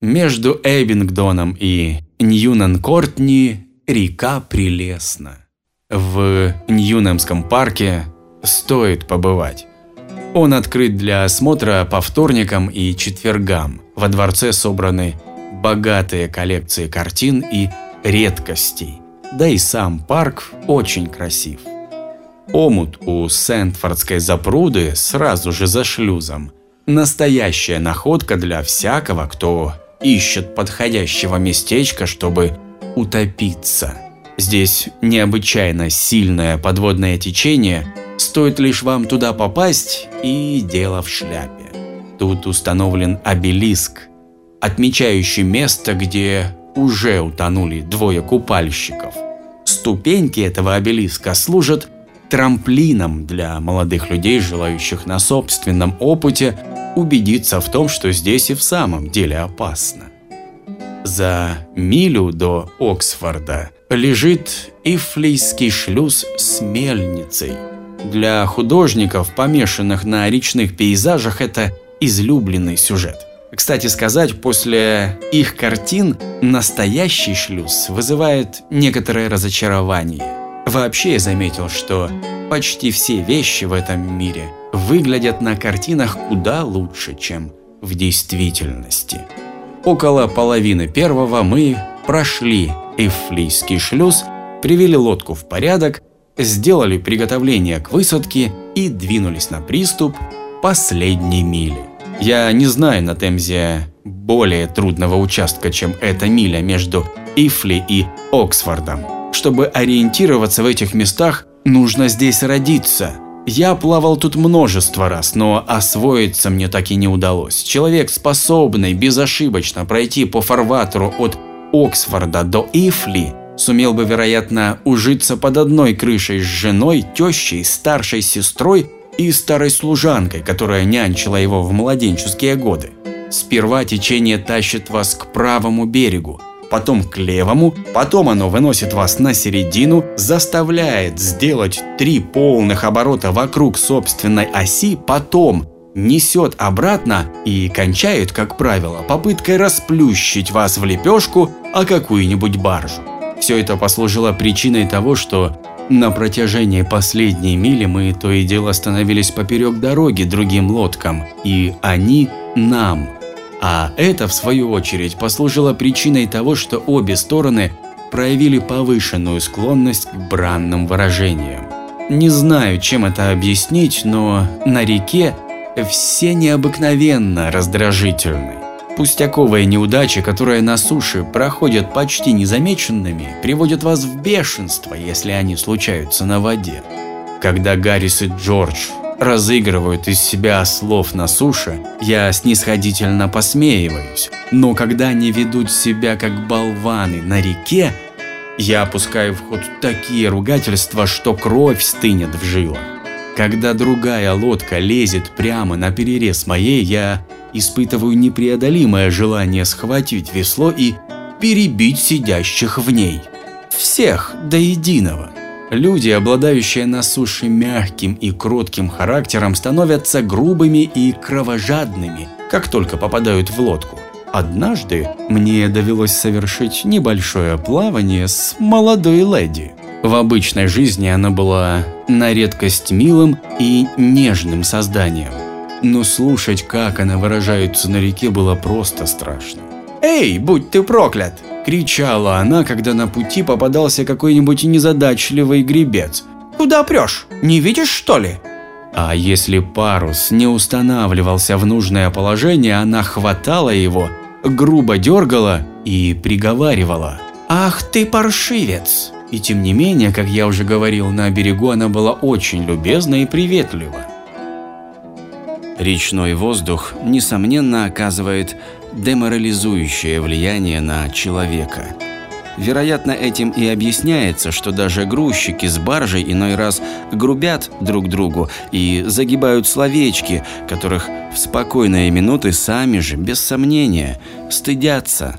Между Эббингдоном и Ньюнан-Кортни река прелестна. В Ньюнемском парке стоит побывать. Он открыт для осмотра по вторникам и четвергам. Во дворце собраны богатые коллекции картин и редкостей. Да и сам парк очень красив. Омут у Сентфордской запруды сразу же за шлюзом. Настоящая находка для всякого, кто ищет подходящего местечка, чтобы утопиться. Здесь необычайно сильное подводное течение, стоит лишь вам туда попасть и дело в шляпе. Тут установлен обелиск, отмечающий место, где уже утонули двое купальщиков. Ступеньки этого обелиска служат трамплином для молодых людей, желающих на собственном опыте убедиться в том, что здесь и в самом деле опасно. За милю до Оксфорда лежит Ифлийский шлюз с мельницей. Для художников, помешанных на речных пейзажах, это излюбленный сюжет. Кстати сказать, после их картин настоящий шлюз вызывает некоторое разочарование. Вообще я заметил, что почти все вещи в этом мире выглядят на картинах куда лучше, чем в действительности. Около половины первого мы прошли Эфлийский шлюз, привели лодку в порядок, сделали приготовление к высадке и двинулись на приступ последней мили. Я не знаю на Темзе более трудного участка, чем эта миля между Ифли и Оксфордом. Чтобы ориентироваться в этих местах, нужно здесь родиться. Я плавал тут множество раз, но освоиться мне так и не удалось. Человек, способный безошибочно пройти по фарватеру от Оксфорда до Ифли, сумел бы, вероятно, ужиться под одной крышей с женой, тещей, старшей сестрой и старой служанкой, которая нянчила его в младенческие годы. Сперва течение тащит вас к правому берегу, потом к левому, потом оно выносит вас на середину, заставляет сделать три полных оборота вокруг собственной оси, потом несет обратно и кончает, как правило, попыткой расплющить вас в лепешку о какую-нибудь баржу. Все это послужило причиной того, что на протяжении последней мили мы то и дело становились поперек дороги другим лодкам, и они нам – а это, в свою очередь, послужило причиной того, что обе стороны проявили повышенную склонность к бранным выражениям. Не знаю, чем это объяснить, но на реке все необыкновенно раздражительны. Пустяковые неудачи, которые на суше проходят почти незамеченными, приводят вас в бешенство, если они случаются на воде. Когда Гаррис и Джордж разыгрывают из себя слов на суше, я снисходительно посмеиваюсь. Но когда они ведут себя как болваны на реке, я опускаю в ход такие ругательства, что кровь стынет в жилах. Когда другая лодка лезет прямо на перерез моей, я испытываю непреодолимое желание схватить весло и перебить сидящих в ней. Всех до единого. Люди, обладающие на суше мягким и кротким характером, становятся грубыми и кровожадными, как только попадают в лодку. Однажды мне довелось совершить небольшое плавание с молодой леди. В обычной жизни она была на редкость милым и нежным созданием. Но слушать, как она выражается на реке, было просто страшно. «Эй, будь ты проклят!» Кричала она, когда на пути попадался какой-нибудь незадачливый гребец. «Куда прешь? Не видишь, что ли?» А если парус не устанавливался в нужное положение, она хватала его, грубо дергала и приговаривала. «Ах ты паршивец!» И тем не менее, как я уже говорил, на берегу она была очень любезна и приветлива. Речной воздух, несомненно, оказывает деморализующее влияние на человека. Вероятно, этим и объясняется, что даже грузчики с баржей иной раз грубят друг другу и загибают словечки, которых в спокойные минуты сами же, без сомнения, стыдятся